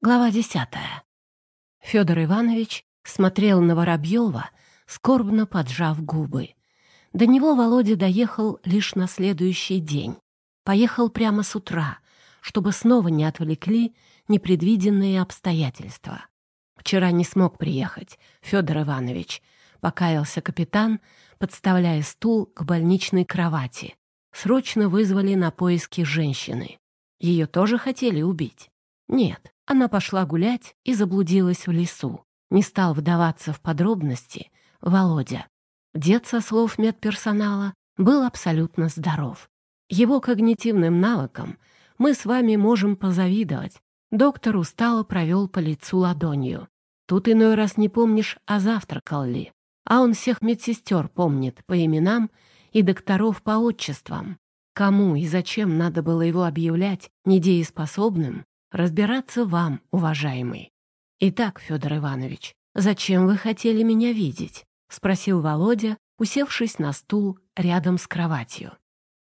Глава десятая. Федор Иванович смотрел на Воробьева, скорбно поджав губы. До него Володя доехал лишь на следующий день. Поехал прямо с утра, чтобы снова не отвлекли непредвиденные обстоятельства. «Вчера не смог приехать, Федор Иванович», — покаялся капитан, подставляя стул к больничной кровати. Срочно вызвали на поиски женщины. Ее тоже хотели убить? Нет, она пошла гулять и заблудилась в лесу. Не стал вдаваться в подробности Володя. Дед, со слов медперсонала, был абсолютно здоров. Его когнитивным навыкам мы с вами можем позавидовать. Доктор устало провел по лицу ладонью. Тут иной раз не помнишь, а завтракал ли. А он всех медсестер помнит по именам и докторов по отчествам. Кому и зачем надо было его объявлять недееспособным, разбираться вам, уважаемый. Итак, Федор Иванович, зачем вы хотели меня видеть? Спросил Володя, усевшись на стул рядом с кроватью.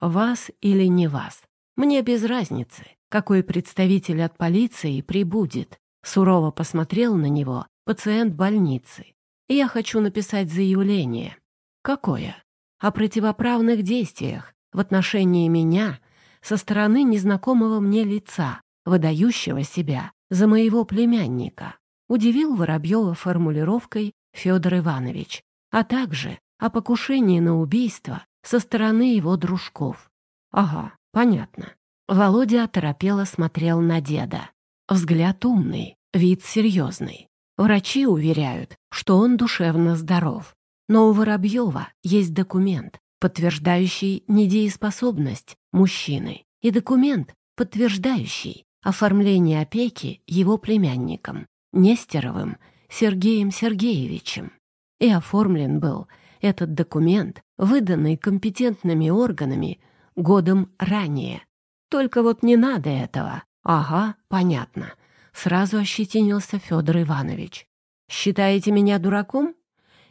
Вас или не вас? Мне без разницы, какой представитель от полиции прибудет. Сурово посмотрел на него пациент больницы. Я хочу написать заявление. Какое? О противоправных действиях в отношении меня со стороны незнакомого мне лица, выдающего себя за моего племянника, удивил Воробьева формулировкой Федор Иванович, а также о покушении на убийство со стороны его дружков. Ага, понятно. Володя оторопело смотрел на деда. Взгляд умный, вид серьезный. Врачи уверяют, что он душевно здоров. Но у Воробьева есть документ, подтверждающий недееспособность мужчины, и документ, подтверждающий оформление опеки его племянником, Нестеровым Сергеем Сергеевичем. И оформлен был этот документ, выданный компетентными органами годом ранее. Только вот не надо этого. Ага, понятно. Сразу ощетинился Федор Иванович. Считаете меня дураком?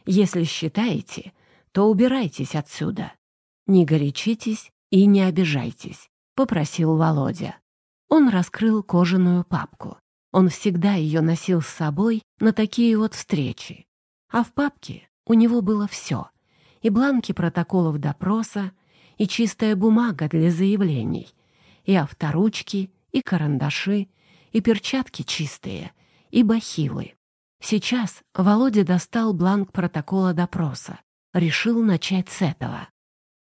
Если считаете, то убирайтесь отсюда. Не горячитесь и не обижайтесь, попросил Володя. Он раскрыл кожаную папку. Он всегда ее носил с собой на такие вот встречи. А в папке у него было все. И бланки протоколов допроса, и чистая бумага для заявлений, и авторучки, и карандаши, и перчатки чистые, и бахилы. Сейчас Володя достал бланк протокола допроса. Решил начать с этого.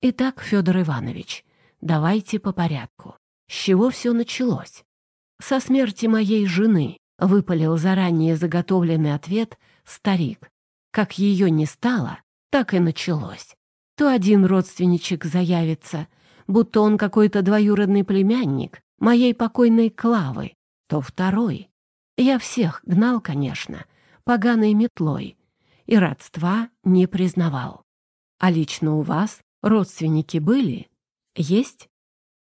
Итак, Федор Иванович, давайте по порядку. С чего все началось? Со смерти моей жены выпалил заранее заготовленный ответ старик. Как ее не стало, так и началось. То один родственничек заявится, будто он какой-то двоюродный племянник моей покойной Клавы, то второй. Я всех гнал, конечно, поганой метлой, и родства не признавал. А лично у вас родственники были? Есть?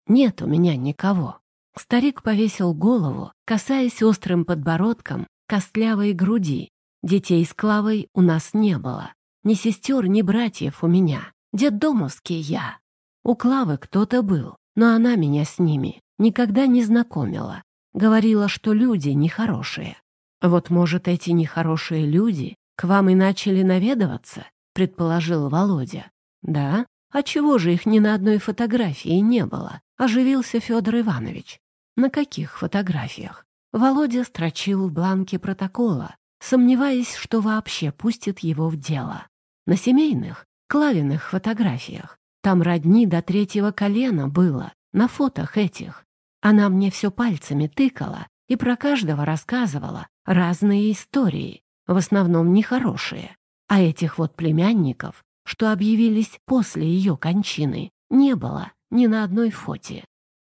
Нет у меня никого. Старик повесил голову, касаясь острым подбородком костлявой груди. Детей с Клавой у нас не было. Ни сестер, ни братьев у меня. Деддомовский я. У Клавы кто-то был, но она меня с ними никогда не знакомила. Говорила, что люди нехорошие. Вот, может, эти нехорошие люди к вам и начали наведываться, предположил Володя. Да? А чего же их ни на одной фотографии не было? Оживился Федор Иванович. На каких фотографиях? Володя строчил в бланке протокола, сомневаясь, что вообще пустит его в дело. На семейных, клавиных фотографиях. Там родни до третьего колена было, на фотах этих. Она мне все пальцами тыкала и про каждого рассказывала разные истории, в основном нехорошие. А этих вот племянников, что объявились после ее кончины, не было ни на одной фоте.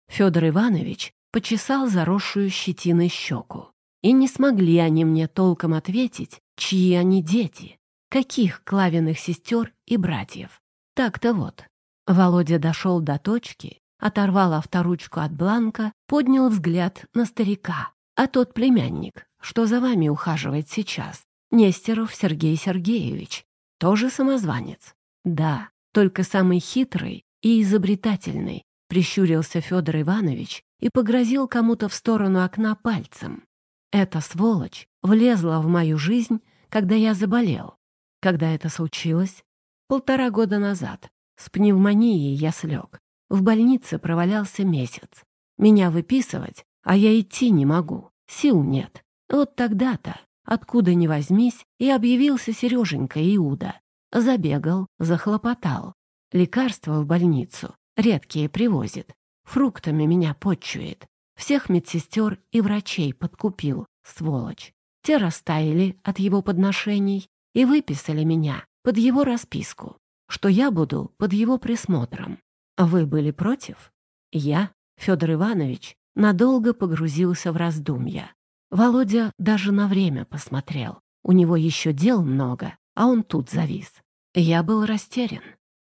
Федор Иванович почесал заросшую щетиной щеку. И не смогли они мне толком ответить, чьи они дети, каких клавиных сестер и братьев. Так-то вот. Володя дошел до точки, оторвал авторучку от бланка, поднял взгляд на старика. А тот племянник, что за вами ухаживает сейчас, Нестеров Сергей Сергеевич, тоже самозванец. Да, только самый хитрый и изобретательный, прищурился Федор Иванович и погрозил кому-то в сторону окна пальцем. Эта сволочь влезла в мою жизнь, когда я заболел. Когда это случилось? Полтора года назад. С пневмонией я слег. В больнице провалялся месяц. Меня выписывать, а я идти не могу. Сил нет. Вот тогда-то, откуда ни возьмись, и объявился Сереженька Иуда. Забегал, захлопотал. Лекарства в больницу редкие привозит. Фруктами меня почует. Всех медсестер и врачей подкупил, сволочь. Те растаяли от его подношений и выписали меня под его расписку, что я буду под его присмотром. Вы были против? Я, Федор Иванович, надолго погрузился в раздумья. Володя даже на время посмотрел. У него еще дел много, а он тут завис. Я был растерян.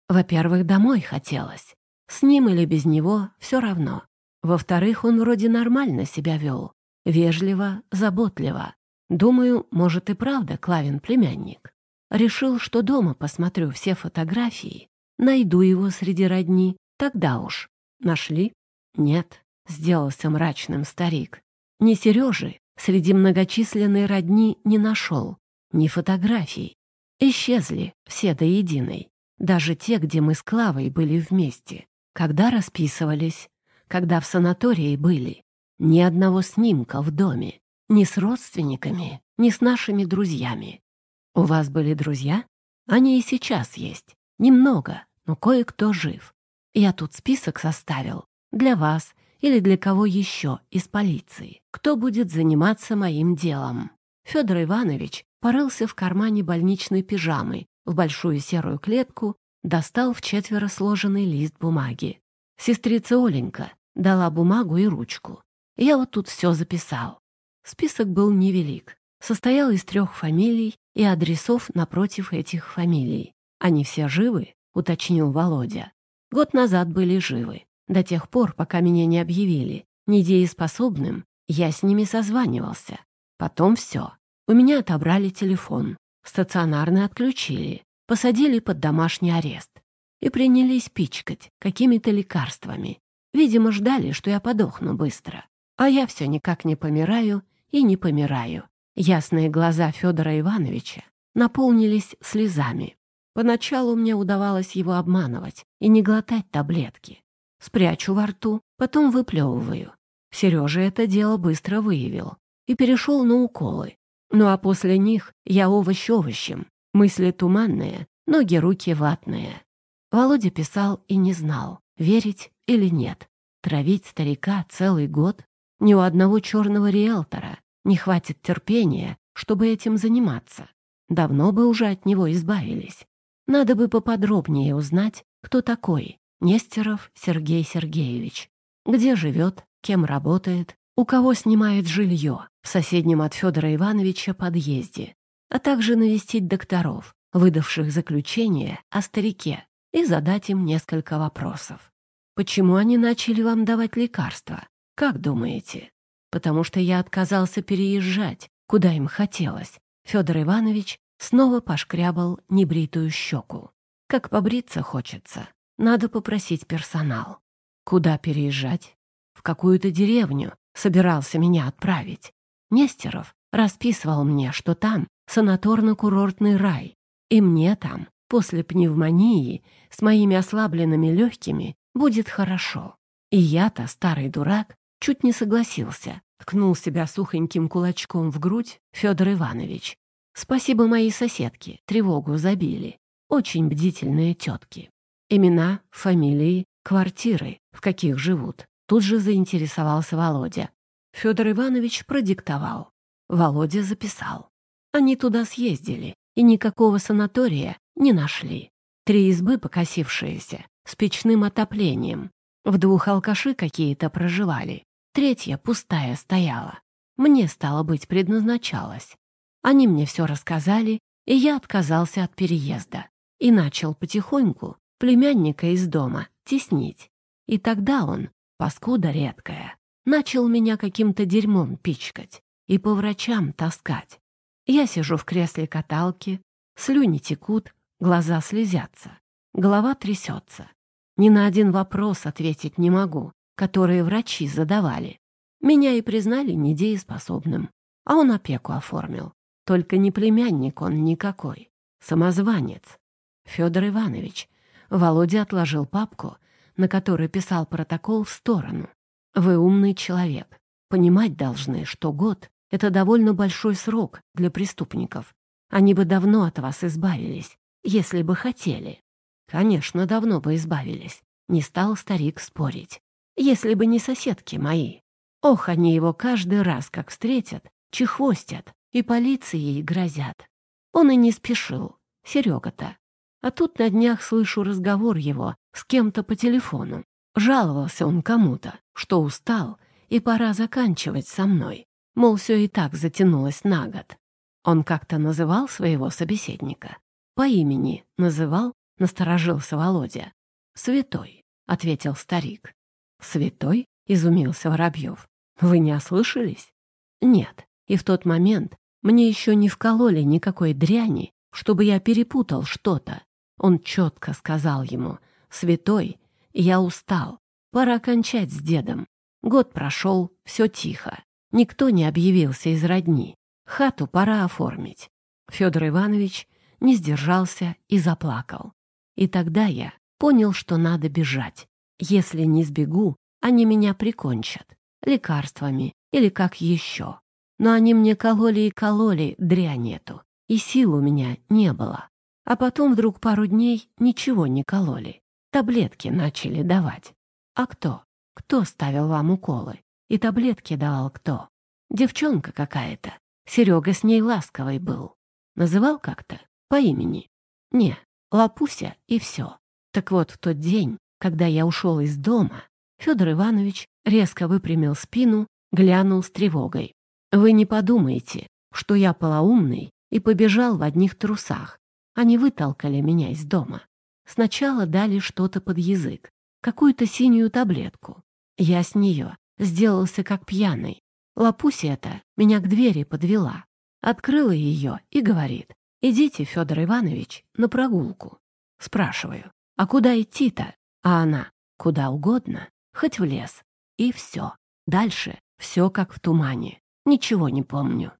Во-первых, домой хотелось. С ним или без него все равно. Во-вторых, он вроде нормально себя вел. Вежливо, заботливо. Думаю, может и правда Клавин племянник. Решил, что дома посмотрю все фотографии, найду его среди родни. Тогда уж. Нашли? Нет, сделался мрачным старик. Ни Сережи среди многочисленной родни не нашел, ни фотографий. Исчезли все до единой, даже те, где мы с Клавой были вместе. Когда расписывались, когда в санатории были. Ни одного снимка в доме, ни с родственниками, ни с нашими друзьями. У вас были друзья? Они и сейчас есть. Немного, но кое-кто жив. Я тут список составил. Для вас или для кого еще из полиции. Кто будет заниматься моим делом? Федор Иванович порылся в кармане больничной пижамы, в большую серую клетку достал в четверо сложенный лист бумаги. Сестрица Оленька дала бумагу и ручку. Я вот тут все записал. Список был невелик. Состоял из трех фамилий и адресов напротив этих фамилий. Они все живы, уточнил Володя. Год назад были живы. До тех пор, пока меня не объявили недееспособным, я с ними созванивался. Потом все. У меня отобрали телефон. Стационарно отключили посадили под домашний арест и принялись пичкать какими-то лекарствами. Видимо, ждали, что я подохну быстро. А я все никак не помираю и не помираю. Ясные глаза Федора Ивановича наполнились слезами. Поначалу мне удавалось его обманывать и не глотать таблетки. Спрячу во рту, потом выплевываю. Сережа это дело быстро выявил и перешел на уколы. Ну а после них я овощ овощем, Мысли туманные, ноги-руки ватные. Володя писал и не знал, верить или нет. Травить старика целый год? Ни у одного черного риэлтора не хватит терпения, чтобы этим заниматься. Давно бы уже от него избавились. Надо бы поподробнее узнать, кто такой Нестеров Сергей Сергеевич, где живет, кем работает, у кого снимает жилье в соседнем от Федора Ивановича подъезде, а также навестить докторов, выдавших заключение о старике, и задать им несколько вопросов. Почему они начали вам давать лекарства? Как думаете? Потому что я отказался переезжать, куда им хотелось. Федор Иванович снова пошкрябал небритую щеку. Как побриться хочется, надо попросить персонал. Куда переезжать? В какую-то деревню собирался меня отправить. Нестеров расписывал мне, что там санаторно-курортный рай. И мне там, после пневмонии, с моими ослабленными легкими, будет хорошо. И я-то, старый дурак, чуть не согласился. Ткнул себя сухоньким кулачком в грудь Федор Иванович. Спасибо моей соседке, тревогу забили. Очень бдительные тетки. Имена, фамилии, квартиры, в каких живут. Тут же заинтересовался Володя. Федор Иванович продиктовал. Володя записал. Они туда съездили и никакого санатория не нашли. Три избы покосившиеся, с печным отоплением. В двух алкаши какие-то проживали. Третья пустая стояла. Мне, стало быть, предназначалось. Они мне все рассказали, и я отказался от переезда. И начал потихоньку племянника из дома теснить. И тогда он, паскуда редкая, начал меня каким-то дерьмом пичкать и по врачам таскать. Я сижу в кресле каталки, слюни текут, глаза слезятся, голова трясется. Ни на один вопрос ответить не могу, которые врачи задавали. Меня и признали недееспособным. а он опеку оформил. Только не племянник он никакой, самозванец. Федор Иванович. Володя отложил папку, на которой писал протокол, в сторону. Вы умный человек. Понимать должны, что год — это довольно большой срок для преступников. Они бы давно от вас избавились, если бы хотели. Конечно, давно бы избавились. Не стал старик спорить. Если бы не соседки мои. Ох, они его каждый раз, как встретят, чехвостят и полицией грозят. Он и не спешил, Серега-то. А тут на днях слышу разговор его с кем-то по телефону. Жаловался он кому-то, что устал и пора заканчивать со мной. Мол, все и так затянулось на год. Он как-то называл своего собеседника. По имени называл, насторожился Володя. «Святой», — ответил старик. «Святой?» — изумился Воробьев. «Вы не ослышались?» «Нет, и в тот момент мне еще не вкололи никакой дряни, чтобы я перепутал что-то. Он четко сказал ему, «Святой, я устал, пора кончать с дедом. Год прошел, все тихо. Никто не объявился из родни. Хату пора оформить». Федор Иванович не сдержался и заплакал. И тогда я понял, что надо бежать. Если не сбегу, они меня прикончат. Лекарствами или как еще. Но они мне кололи и кололи дрянь эту, и сил у меня не было. А потом вдруг пару дней ничего не кололи. Таблетки начали давать. А кто? Кто ставил вам уколы? И таблетки давал кто? Девчонка какая-то. Серега с ней ласковый был. Называл как-то? По имени? Не, Лапуся и все. Так вот, в тот день, когда я ушел из дома, Федор Иванович резко выпрямил спину, глянул с тревогой. Вы не подумайте, что я полоумный и побежал в одних трусах. Они вытолкали меня из дома. Сначала дали что-то под язык, какую-то синюю таблетку. Я с нее сделался как пьяный. Лапуся эта меня к двери подвела. Открыла ее и говорит, идите, Федор Иванович, на прогулку. Спрашиваю, а куда идти-то? А она, куда угодно, хоть в лес. И все. Дальше все как в тумане. Ничего не помню.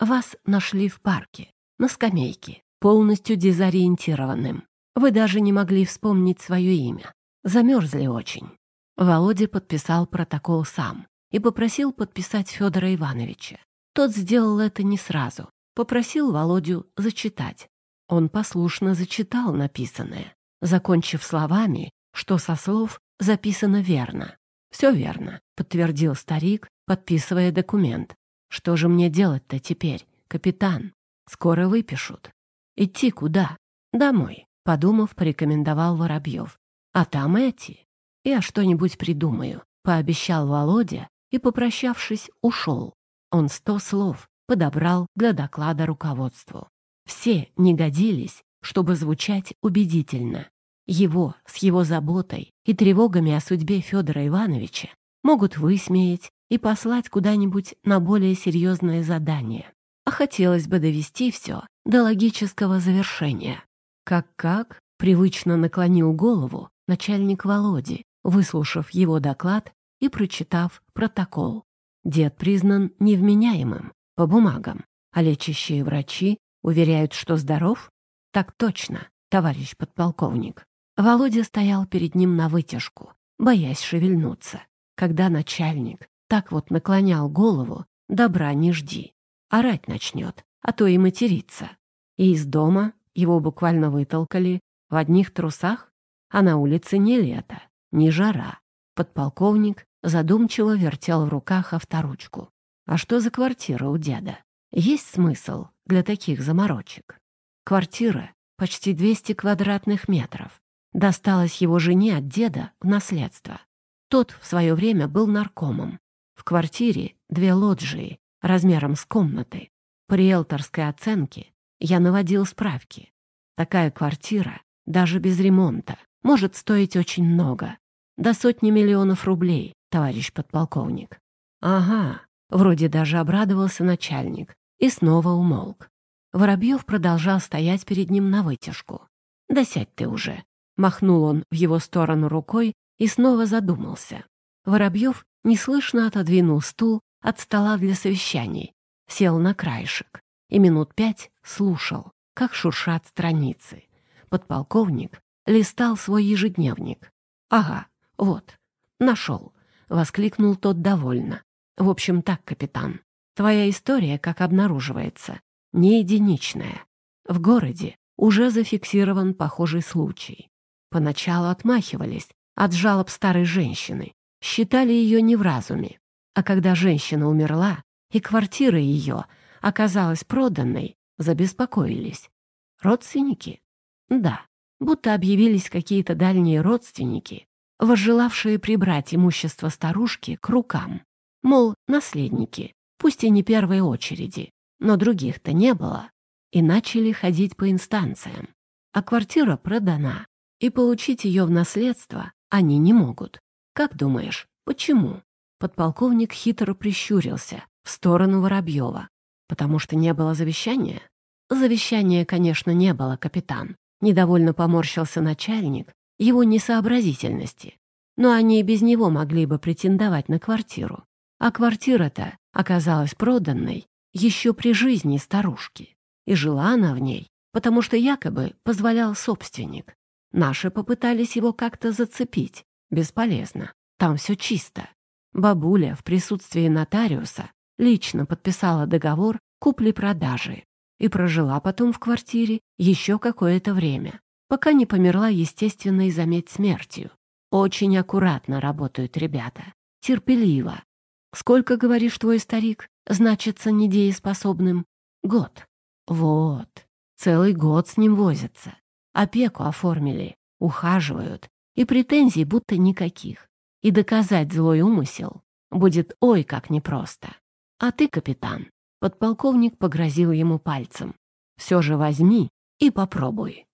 Вас нашли в парке, на скамейке, полностью дезориентированным. Вы даже не могли вспомнить свое имя. Замерзли очень. Володя подписал протокол сам и попросил подписать Федора Ивановича. Тот сделал это не сразу. Попросил Володю зачитать. Он послушно зачитал написанное, закончив словами, что со слов записано верно. «Все верно», — подтвердил старик, подписывая документ. Что же мне делать-то теперь, капитан? Скоро выпишут. Идти куда? Домой, подумав, порекомендовал Воробьев. А там эти. Я что-нибудь придумаю, пообещал Володя и, попрощавшись, ушел. Он сто слов подобрал для доклада руководству. Все не годились, чтобы звучать убедительно. Его с его заботой и тревогами о судьбе Федора Ивановича могут высмеять и послать куда-нибудь на более серьезное задание. А хотелось бы довести все до логического завершения. Как-как привычно наклонил голову начальник Володи, выслушав его доклад и прочитав протокол. Дед признан невменяемым по бумагам, а лечащие врачи уверяют, что здоров? Так точно, товарищ подполковник. Володя стоял перед ним на вытяжку, боясь шевельнуться, когда начальник так вот наклонял голову, добра не жди. Орать начнет, а то и материться. И из дома его буквально вытолкали в одних трусах, а на улице не лето, не жара. Подполковник задумчиво вертел в руках авторучку. А что за квартира у деда? Есть смысл для таких заморочек? Квартира почти 200 квадратных метров. Досталась его жене от деда в наследство. Тот в свое время был наркомом, в квартире две лоджии размером с комнаты. По риэлторской оценке я наводил справки. Такая квартира, даже без ремонта, может стоить очень много. До сотни миллионов рублей, товарищ подполковник. Ага, вроде даже обрадовался начальник и снова умолк. Воробьев продолжал стоять перед ним на вытяжку. «Да сядь ты уже!» Махнул он в его сторону рукой и снова задумался. Воробьев неслышно отодвинул стул от стола для совещаний, сел на краешек и минут пять слушал, как шуршат страницы. Подполковник листал свой ежедневник. «Ага, вот, нашел», — воскликнул тот довольно. «В общем так, капитан, твоя история, как обнаруживается, не единичная. В городе уже зафиксирован похожий случай. Поначалу отмахивались от жалоб старой женщины, считали ее не в разуме. А когда женщина умерла, и квартира ее оказалась проданной, забеспокоились. Родственники? Да, будто объявились какие-то дальние родственники, возжелавшие прибрать имущество старушки к рукам. Мол, наследники, пусть и не первой очереди, но других-то не было. И начали ходить по инстанциям. А квартира продана, и получить ее в наследство они не могут. Как думаешь, почему? Подполковник хитро прищурился в сторону Воробьева. Потому что не было завещания? Завещания, конечно, не было, капитан. Недовольно поморщился начальник его несообразительности. Но они и без него могли бы претендовать на квартиру. А квартира-то оказалась проданной еще при жизни старушки. И жила она в ней, потому что якобы позволял собственник. Наши попытались его как-то зацепить. Бесполезно. Там все чисто. Бабуля в присутствии нотариуса лично подписала договор купли-продажи и прожила потом в квартире еще какое-то время, пока не померла естественной, заметь, смертью. Очень аккуратно работают ребята, терпеливо. Сколько, говоришь, твой старик, значится недееспособным? Год. Вот. Целый год с ним возятся. Опеку оформили, ухаживают, и претензий будто никаких. И доказать злой умысел будет ой как непросто. А ты, капитан, подполковник погрозил ему пальцем. Все же возьми и попробуй.